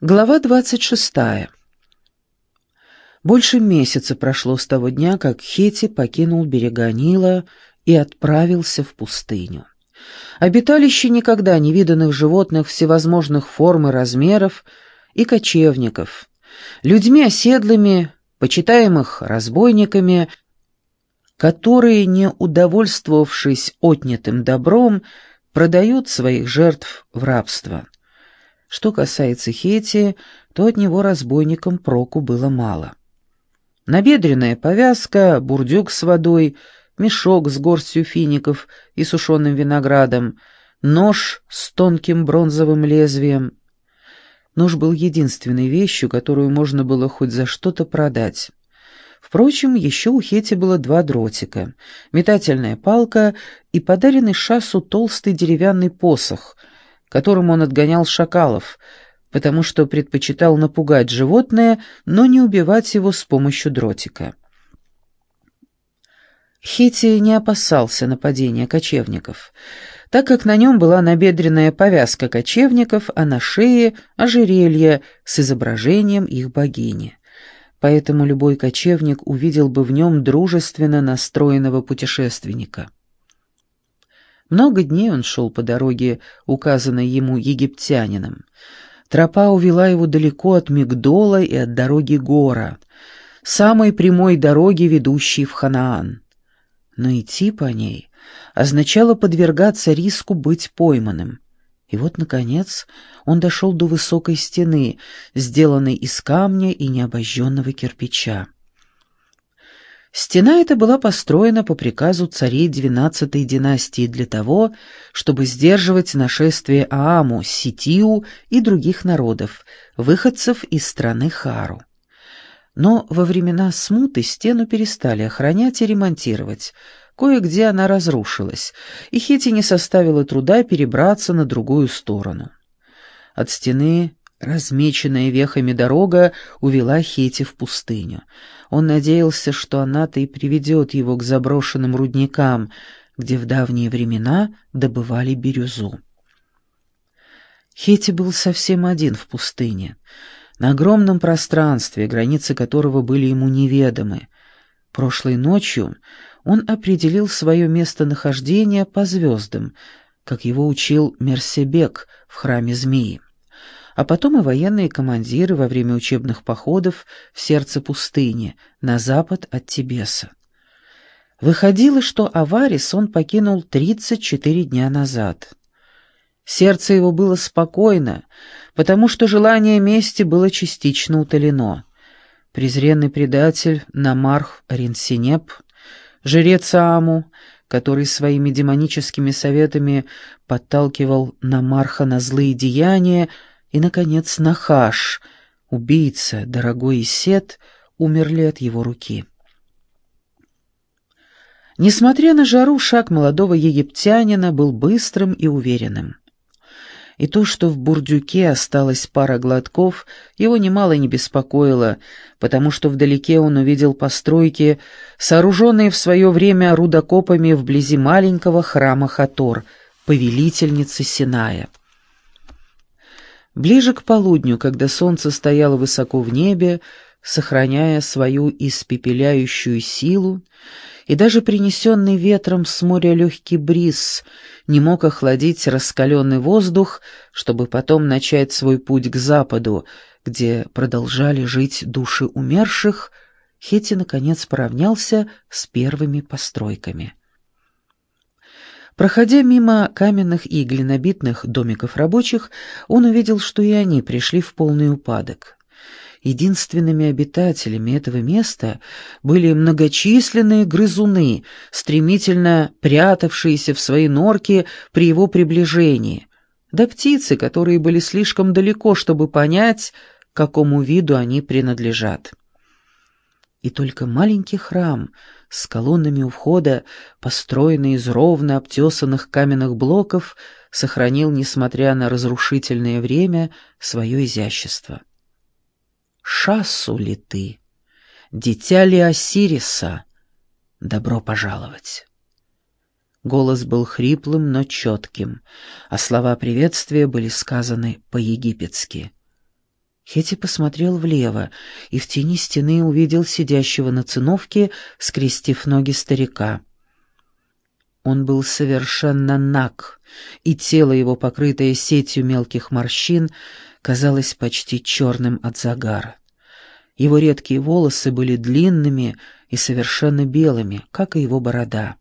Глава двадцать шестая. Больше месяца прошло с того дня, как Хети покинул берега Нила и отправился в пустыню. Обиталище никогда не виданных животных всевозможных форм и размеров и кочевников, людьми оседлыми, почитаемых разбойниками, которые, не удовольствовавшись отнятым добром, продают своих жертв в рабство. Что касается Хети, то от него разбойникам проку было мало. Набедренная повязка, бурдюк с водой, мешок с горстью фиников и сушеным виноградом, нож с тонким бронзовым лезвием. Нож был единственной вещью, которую можно было хоть за что-то продать. Впрочем, еще у Хети было два дротика, метательная палка и подаренный Шасу толстый деревянный посох — которым он отгонял шакалов, потому что предпочитал напугать животное, но не убивать его с помощью дротика. Хити не опасался нападения кочевников, так как на нем была набедренная повязка кочевников, а на шее — ожерелье с изображением их богини. Поэтому любой кочевник увидел бы в нем дружественно настроенного путешественника. Много дней он шел по дороге, указанной ему египтянином. Тропа увела его далеко от Мигдола и от дороги Гора, самой прямой дороги, ведущей в Ханаан. Но идти по ней означало подвергаться риску быть пойманным. И вот, наконец, он дошел до высокой стены, сделанной из камня и необожженного кирпича. Стена эта была построена по приказу царей XII династии для того, чтобы сдерживать нашествие Ааму, Ситию и других народов, выходцев из страны Хару. Но во времена смуты стену перестали охранять и ремонтировать. Кое-где она разрушилась, и Хити не составило труда перебраться на другую сторону. От стены Размеченная вехами дорога увела Хети в пустыню. Он надеялся, что она-то и приведет его к заброшенным рудникам, где в давние времена добывали бирюзу. Хети был совсем один в пустыне, на огромном пространстве, границы которого были ему неведомы. Прошлой ночью он определил свое местонахождение по звездам, как его учил Мерсебек в храме змеи а потом и военные командиры во время учебных походов в сердце пустыни, на запад от Тибеса. Выходило, что Аварис он покинул 34 дня назад. Сердце его было спокойно, потому что желание мести было частично утолено. Презренный предатель Намарх Ринсинеп, жрец Ааму, который своими демоническими советами подталкивал Намарха на злые деяния, и, наконец, Нахаш, убийца, дорогой Исет, умерли от его руки. Несмотря на жару, шаг молодого египтянина был быстрым и уверенным. И то, что в бурдюке осталась пара глотков, его немало не беспокоило, потому что вдалеке он увидел постройки, сооруженные в свое время рудокопами вблизи маленького храма Хатор, повелительницы Синая. Ближе к полудню, когда солнце стояло высоко в небе, сохраняя свою испепеляющую силу, и даже принесенный ветром с моря легкий бриз не мог охладить раскаленный воздух, чтобы потом начать свой путь к западу, где продолжали жить души умерших, Хетти наконец поравнялся с первыми постройками. Проходя мимо каменных и глинобитных домиков рабочих, он увидел, что и они пришли в полный упадок. Единственными обитателями этого места были многочисленные грызуны, стремительно прятавшиеся в свои норки при его приближении, да птицы, которые были слишком далеко, чтобы понять, какому виду они принадлежат. И только маленький храм с колоннами у входа, построенный из ровно обтесанных каменных блоков, сохранил, несмотря на разрушительное время, свое изящество. «Шассу ли ты? Дитя ли Осириса? Добро пожаловать!» Голос был хриплым, но четким, а слова приветствия были сказаны по-египетски. Хети посмотрел влево и в тени стены увидел сидящего на циновке, скрестив ноги старика. Он был совершенно наг, и тело его, покрытое сетью мелких морщин, казалось почти черным от загара. Его редкие волосы были длинными и совершенно белыми, как и его борода.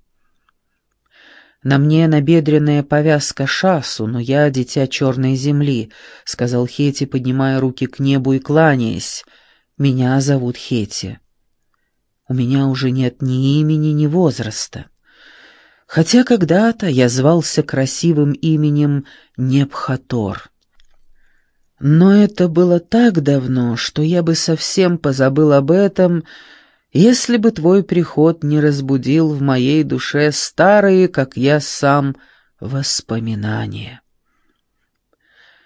«На мне набедренная повязка шасу, но я дитя черной земли», — сказал Хети, поднимая руки к небу и кланяясь. «Меня зовут Хети. У меня уже нет ни имени, ни возраста. Хотя когда-то я звался красивым именем Непхатор. Но это было так давно, что я бы совсем позабыл об этом, — если бы твой приход не разбудил в моей душе старые, как я сам, воспоминания.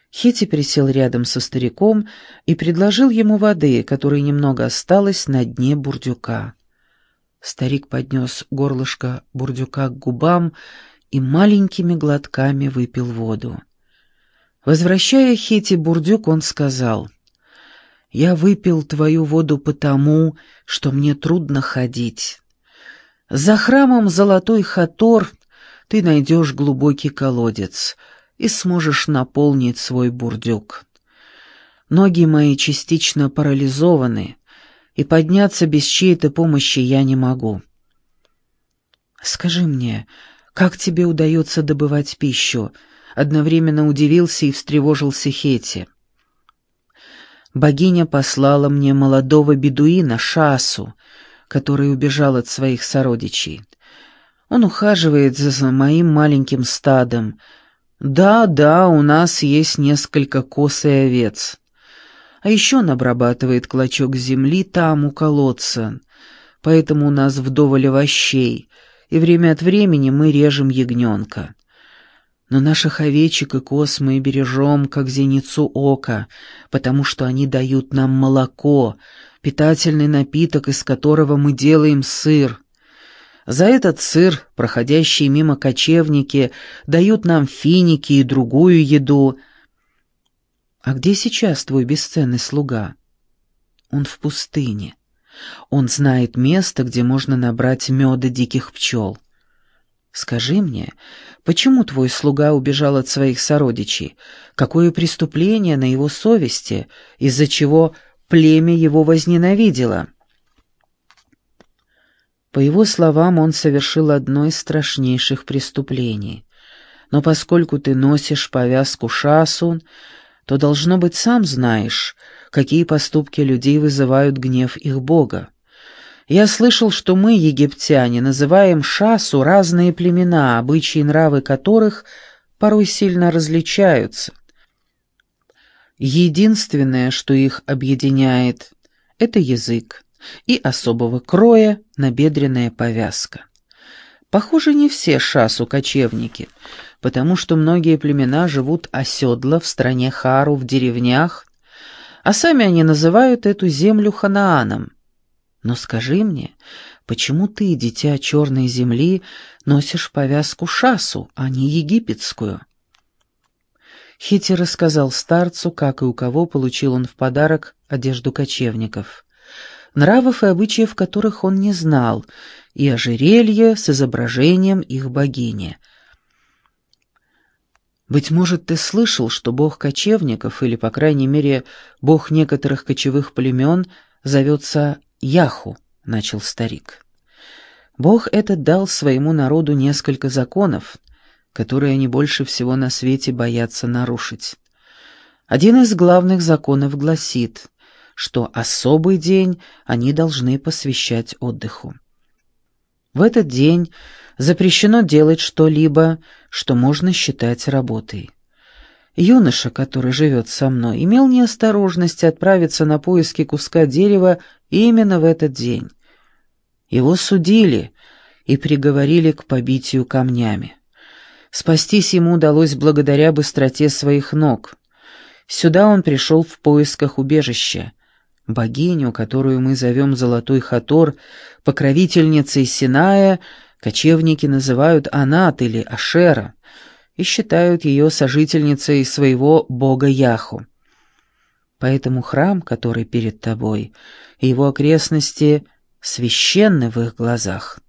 Хити присел рядом со стариком и предложил ему воды, которой немного осталось на дне бурдюка. Старик поднес горлышко бурдюка к губам и маленькими глотками выпил воду. Возвращая Хити бурдюк, он сказал — я выпил твою воду потому, что мне трудно ходить. За храмом Золотой Хатор ты найдешь глубокий колодец и сможешь наполнить свой бурдюк. Ноги мои частично парализованы, и подняться без чьей-то помощи я не могу. Скажи мне, как тебе удается добывать пищу? Одновременно удивился и встревожился Хети богиня послала мне молодого бедуина Шасу, который убежал от своих сородичей. Он ухаживает за моим маленьким стадом. Да, да, у нас есть несколько коз и овец. А еще он обрабатывает клочок земли там, у колодца. Поэтому у нас вдоволь овощей, и время от времени мы режем ягненка. Но наших овечек и коз мы бережем, как зеницу ока, потому что они дают нам молоко, питательный напиток, из которого мы делаем сыр. За этот сыр проходящие мимо кочевники дают нам финики и другую еду. А где сейчас твой бесценный слуга? Он в пустыне. Он знает место, где можно набрать меда диких пчел. Скажи мне, почему твой слуга убежал от своих сородичей? Какое преступление на его совести, из-за чего племя его возненавидело?» По его словам, он совершил одно из страшнейших преступлений. Но поскольку ты носишь повязку шасун, то, должно быть, сам знаешь, какие поступки людей вызывают гнев их бога. Я слышал, что мы, египтяне, называем шасу разные племена, обычаи и нравы которых порой сильно различаются. Единственное, что их объединяет, это язык и особого кроя набедренная повязка. Похоже, не все шасу кочевники, потому что многие племена живут оседло в стране Хару, в деревнях, а сами они называют эту землю Ханааном. Но скажи мне, почему ты, дитя черной земли, носишь повязку шасу, а не египетскую?» Хити рассказал старцу, как и у кого получил он в подарок одежду кочевников. Нравов и обычаев которых он не знал, и ожерелье с изображением их богини. «Быть может, ты слышал, что бог кочевников, или, по крайней мере, бог некоторых кочевых племен, зовется Яху», — начал старик. «Бог этот дал своему народу несколько законов, которые они больше всего на свете боятся нарушить. Один из главных законов гласит, что особый день они должны посвящать отдыху. В этот день запрещено делать что-либо, что можно считать работой. Юноша, который живет со мной, имел неосторожность отправиться на поиски куска дерева именно в этот день. Его судили и приговорили к побитию камнями. Спастись ему удалось благодаря быстроте своих ног. Сюда он пришел в поисках убежища. Богиню, которую мы зовем Золотой Хатор, покровительницей Синая, кочевники называют Анат или Ашера и считают ее сожительницей своего бога Яху. Поэтому храм, который перед тобой, и его окрестности священны в их глазах.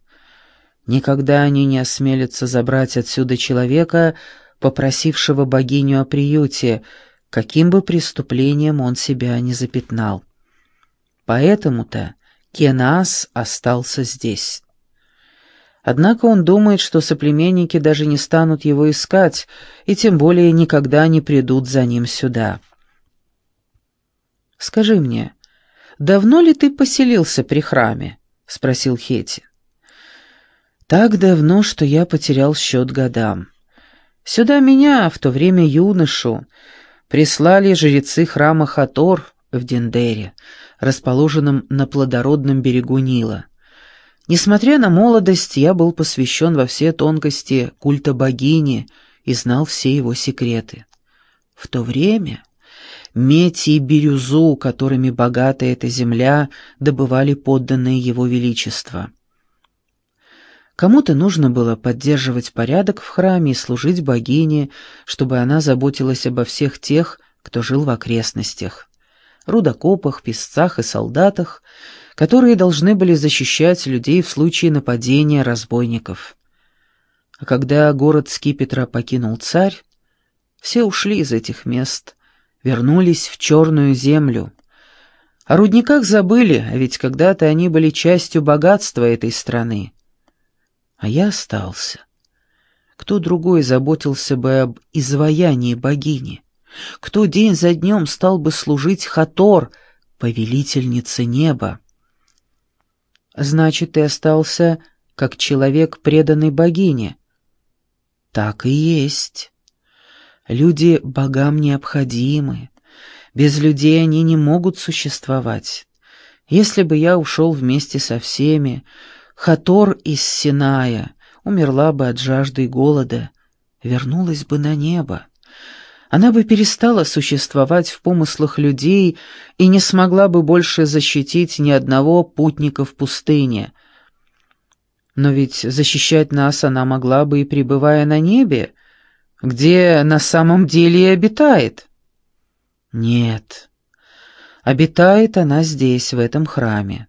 Никогда они не осмелятся забрать отсюда человека, попросившего богиню о приюте, каким бы преступлением он себя не запятнал. Поэтому-то Кенас остался здесь. Однако он думает, что соплеменники даже не станут его искать, и тем более никогда не придут за ним сюда. «Скажи мне, давно ли ты поселился при храме?» — спросил Хети. «Так давно, что я потерял счет годам. Сюда меня, в то время юношу, прислали жрецы храма Хатор в Дендере, расположенном на плодородном берегу Нила. Несмотря на молодость, я был посвящен во все тонкости культа богини и знал все его секреты. В то время медь и бирюзу, которыми богата эта земля, добывали подданные его величества. Кому-то нужно было поддерживать порядок в храме и служить богине, чтобы она заботилась обо всех тех, кто жил в окрестностях рудокопах, песцах и солдатах, которые должны были защищать людей в случае нападения разбойников. А когда город Скипетра покинул царь, все ушли из этих мест, вернулись в черную землю. О рудниках забыли, а ведь когда-то они были частью богатства этой страны. А я остался. Кто другой заботился бы об изваянии богини? Кто день за днем стал бы служить Хатор, повелительнице неба? Значит, ты остался как человек, преданный богине. Так и есть. Люди богам необходимы. Без людей они не могут существовать. Если бы я ушел вместе со всеми, Хатор из Синая умерла бы от жажды и голода, вернулась бы на небо она бы перестала существовать в помыслах людей и не смогла бы больше защитить ни одного путника в пустыне. Но ведь защищать нас она могла бы и пребывая на небе, где на самом деле и обитает. Нет, обитает она здесь, в этом храме.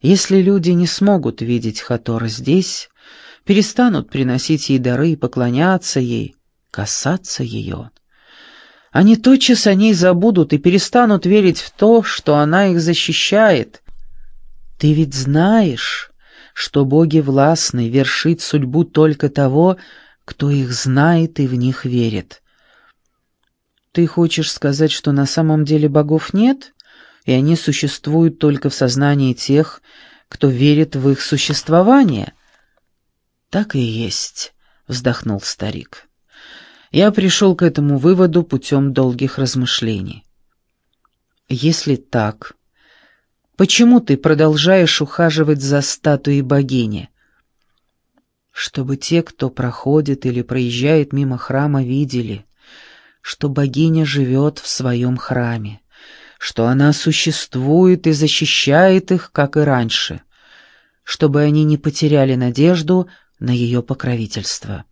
Если люди не смогут видеть Хатора здесь, перестанут приносить ей дары и поклоняться ей, касаться ее, они тотчас о ней забудут и перестанут верить в то, что она их защищает. Ты ведь знаешь, что боги властны вершить судьбу только того, кто их знает и в них верит. Ты хочешь сказать, что на самом деле богов нет, и они существуют только в сознании тех, кто верит в их существование? Так и есть, вздохнул старик. Я пришел к этому выводу путем долгих размышлений. Если так, почему ты продолжаешь ухаживать за статуей богини? Чтобы те, кто проходит или проезжает мимо храма, видели, что богиня живет в своем храме, что она существует и защищает их, как и раньше, чтобы они не потеряли надежду на ее покровительство.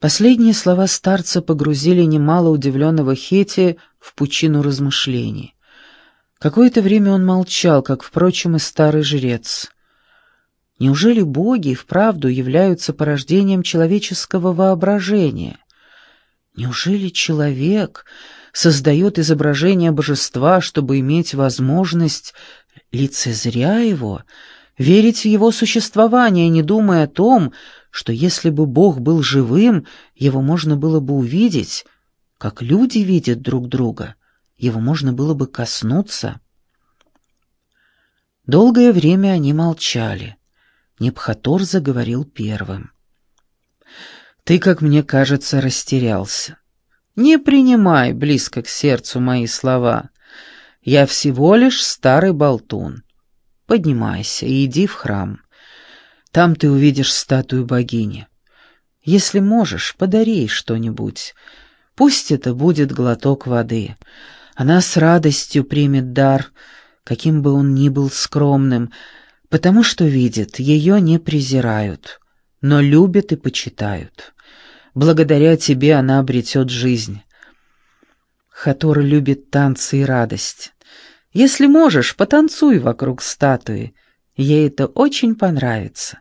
Последние слова старца погрузили немало удивленного Хети в пучину размышлений. Какое-то время он молчал, как, впрочем, и старый жрец. Неужели боги вправду являются порождением человеческого воображения? Неужели человек создает изображение божества, чтобы иметь возможность, лицезря его, верить в его существование, не думая о том, что если бы Бог был живым, его можно было бы увидеть, как люди видят друг друга, его можно было бы коснуться. Долгое время они молчали. Непхатор заговорил первым. «Ты, как мне кажется, растерялся. Не принимай близко к сердцу мои слова. Я всего лишь старый болтун. Поднимайся и иди в храм. Там ты увидишь статую богини. Если можешь, подари ей что-нибудь. Пусть это будет глоток воды. Она с радостью примет дар, каким бы он ни был скромным, потому что видит, ее не презирают, но любят и почитают. Благодаря тебе она обретет жизнь. Хатор любит танцы и радость. Если можешь, потанцуй вокруг статуи. Ей это очень понравится.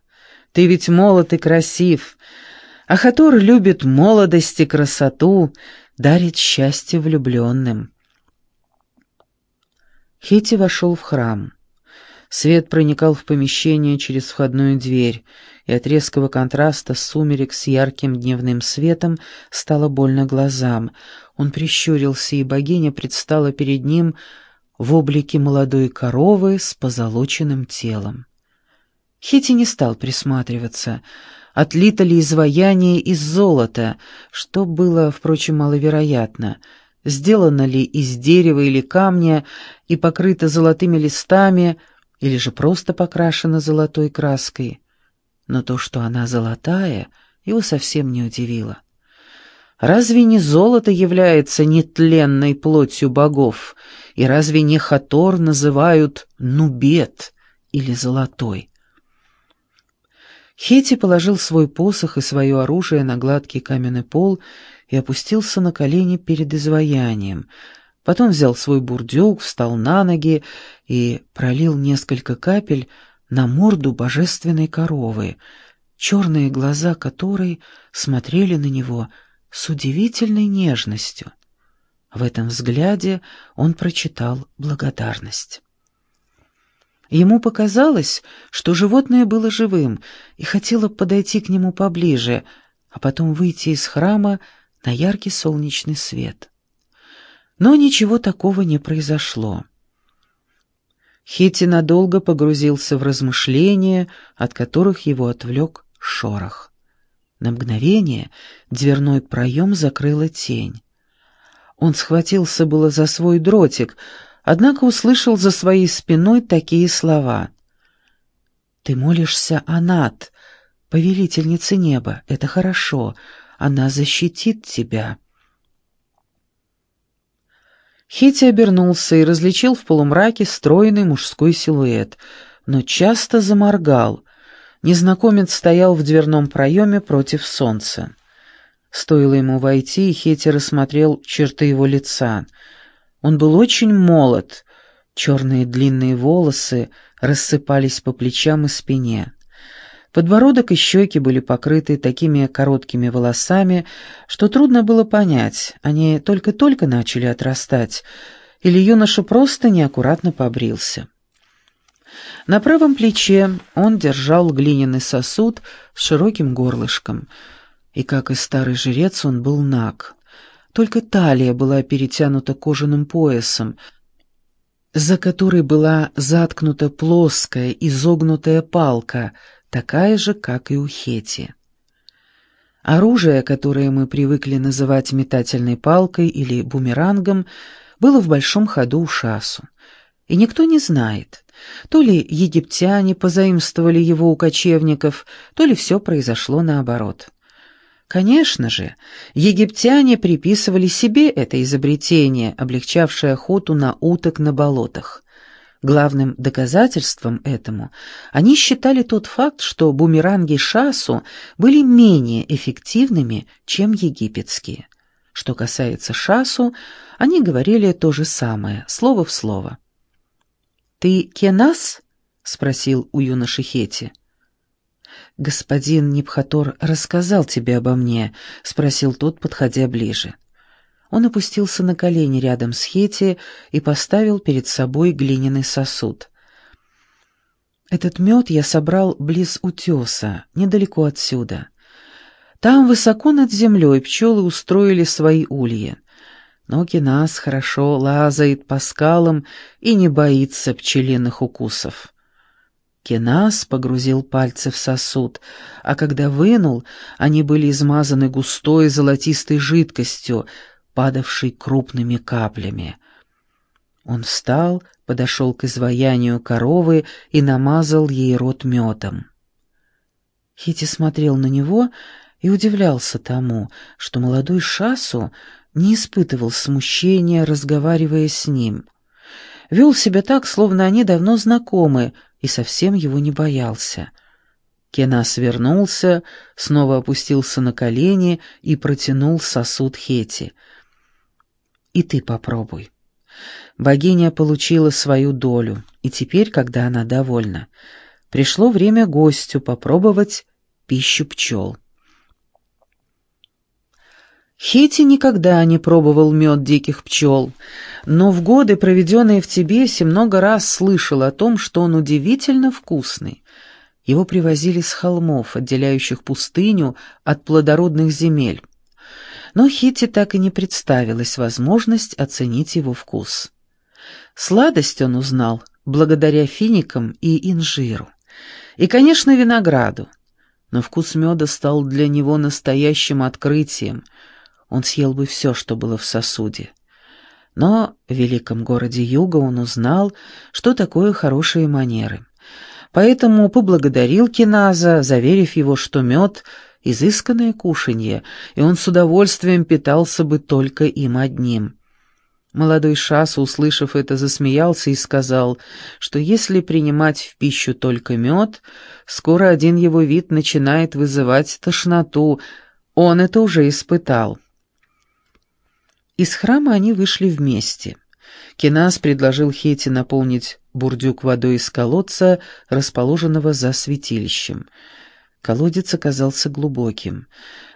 Ты ведь молод и красив, а Хатор любит молодость и красоту, дарит счастье влюбленным. Хити вошел в храм. Свет проникал в помещение через входную дверь, и от резкого контраста сумерек с ярким дневным светом стало больно глазам. Он прищурился, и богиня предстала перед ним в облике молодой коровы с позолоченным телом. Хити не стал присматриваться, отлито ли изваяние из золота, что было, впрочем, маловероятно — сделано ли из дерева или камня и покрыто золотыми листами, или же просто покрашена золотой краской. Но то, что она золотая, его совсем не удивило. Разве не золото является нетленной плотью богов, и разве не Хатор называют Нубет или Золотой? Хети положил свой посох и свое оружие на гладкий каменный пол и опустился на колени перед изваянием. Потом взял свой бурдюк, встал на ноги и пролил несколько капель на морду божественной коровы, черные глаза которой смотрели на него с удивительной нежностью. В этом взгляде он прочитал благодарность. Ему показалось, что животное было живым и хотело подойти к нему поближе, а потом выйти из храма на яркий солнечный свет. Но ничего такого не произошло. Хитти надолго погрузился в размышления, от которых его отвлек шорох. На мгновение дверной проем закрыла тень. Он схватился было за свой дротик, однако услышал за своей спиной такие слова. «Ты молишься о Над, повелительнице неба, это хорошо, она защитит тебя». Хити обернулся и различил в полумраке стройный мужской силуэт, но часто заморгал. Незнакомец стоял в дверном проеме против солнца. Стоило ему войти, и Хетти рассмотрел черты его лица. Он был очень молод, черные длинные волосы рассыпались по плечам и спине. Подбородок и щеки были покрыты такими короткими волосами, что трудно было понять, они только-только начали отрастать, или юноша просто неаккуратно побрился. На правом плече он держал глиняный сосуд с широким горлышком, и, как и старый жрец, он был наг. Только талия была перетянута кожаным поясом, за которой была заткнута плоская, изогнутая палка — такая же, как и у Хети. Оружие, которое мы привыкли называть метательной палкой или бумерангом, было в большом ходу у Шасу. И никто не знает, то ли египтяне позаимствовали его у кочевников, то ли все произошло наоборот. Конечно же, египтяне приписывали себе это изобретение, облегчавшее охоту на уток на болотах. Главным доказательством этому они считали тот факт, что бумеранги Шасу были менее эффективными, чем египетские. Что касается Шасу, они говорили то же самое, слово в слово. «Ты Кенас?» — спросил у юноши Хети. «Господин Нипхатор рассказал тебе обо мне?» — спросил тот, подходя ближе. Он опустился на колени рядом с Хети и поставил перед собой глиняный сосуд. «Этот мед я собрал близ утеса, недалеко отсюда. Там, высоко над землей, пчелы устроили свои ульи. Но Кинас хорошо лазает по скалам и не боится пчелиных укусов». Кенас погрузил пальцы в сосуд, а когда вынул, они были измазаны густой золотистой жидкостью, падавшей крупными каплями. Он встал, подошел к изваянию коровы и намазал ей рот медом. Хити смотрел на него и удивлялся тому, что молодой Шасу не испытывал смущения, разговаривая с ним. Вел себя так, словно они давно знакомы, и совсем его не боялся. Кенас вернулся, снова опустился на колени и протянул сосуд Хети — и ты попробуй». Богиня получила свою долю, и теперь, когда она довольна, пришло время гостю попробовать пищу пчел. Хети никогда не пробовал мед диких пчел, но в годы, проведенные в Тибесе, много раз слышал о том, что он удивительно вкусный. Его привозили с холмов, отделяющих пустыню от плодородных земель. Но Хити так и не представилась возможность оценить его вкус. Сладость он узнал благодаря финикам и инжиру. И, конечно, винограду. Но вкус меда стал для него настоящим открытием — он съел бы все, что было в сосуде. Но в великом городе Юга он узнал, что такое хорошие манеры. Поэтому поблагодарил Киназа, заверив его, что мед — изысканное кушанье, и он с удовольствием питался бы только им одним. Молодой Шас, услышав это, засмеялся и сказал, что если принимать в пищу только мед, скоро один его вид начинает вызывать тошноту, он это уже испытал. Из храма они вышли вместе. Кенас предложил Хети наполнить бурдюк водой из колодца, расположенного за святилищем. Колодец оказался глубоким.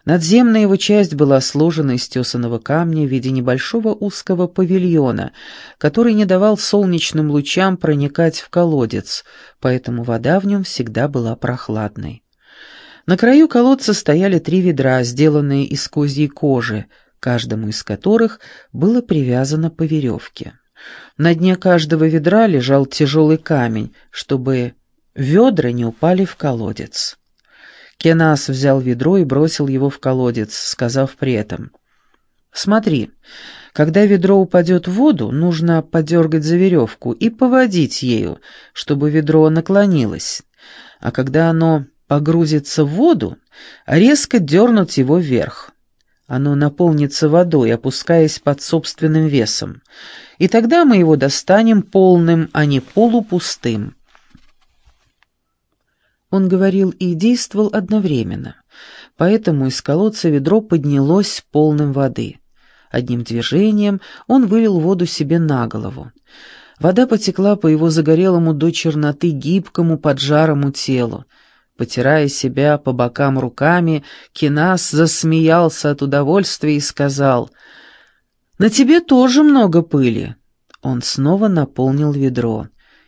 Надземная его часть была сложена из тесаного камня в виде небольшого узкого павильона, который не давал солнечным лучам проникать в колодец, поэтому вода в нем всегда была прохладной. На краю колодца стояли три ведра, сделанные из козьей кожи, каждому из которых было привязано по веревке. На дне каждого ведра лежал тяжелый камень, чтобы ведра не упали в колодец. Кенас взял ведро и бросил его в колодец, сказав при этом, «Смотри, когда ведро упадет в воду, нужно подергать за веревку и поводить ею, чтобы ведро наклонилось, а когда оно погрузится в воду, резко дернуть его вверх. Оно наполнится водой, опускаясь под собственным весом. И тогда мы его достанем полным, а не полупустым. Он говорил и действовал одновременно, поэтому из колодца ведро поднялось полным воды. Одним движением он вылил воду себе на голову. Вода потекла по его загорелому до черноты гибкому поджарому телу, Потирая себя по бокам руками, Кинас засмеялся от удовольствия и сказал, «На тебе тоже много пыли». Он снова наполнил ведро.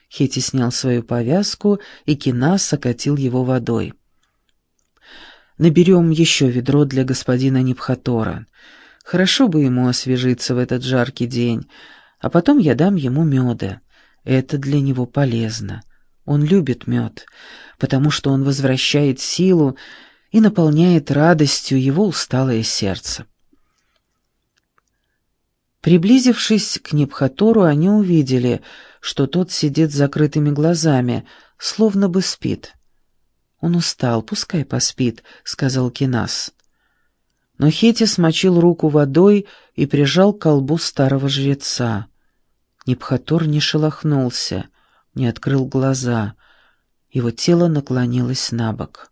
Хети снял свою повязку, и Кинас окатил его водой. «Наберем еще ведро для господина Непхатора. Хорошо бы ему освежиться в этот жаркий день, а потом я дам ему меда. Это для него полезно. Он любит мед, потому что он возвращает силу и наполняет радостью его усталое сердце. Приблизившись к Непхатору, они увидели, что тот сидит с закрытыми глазами, словно бы спит. «Он устал, пускай поспит», — сказал Кинас. Но Хети смочил руку водой и прижал к колбу старого жреца. Непхатор не шелохнулся не открыл глаза. Его тело наклонилось на бок.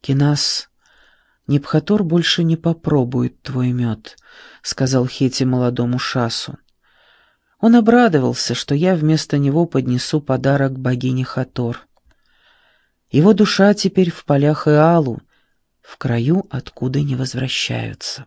«Кинас, Непхатор больше не попробует твой мед», — сказал Хети молодому Шасу. Он обрадовался, что я вместо него поднесу подарок богине Хатор. Его душа теперь в полях Иалу, в краю, откуда не возвращаются.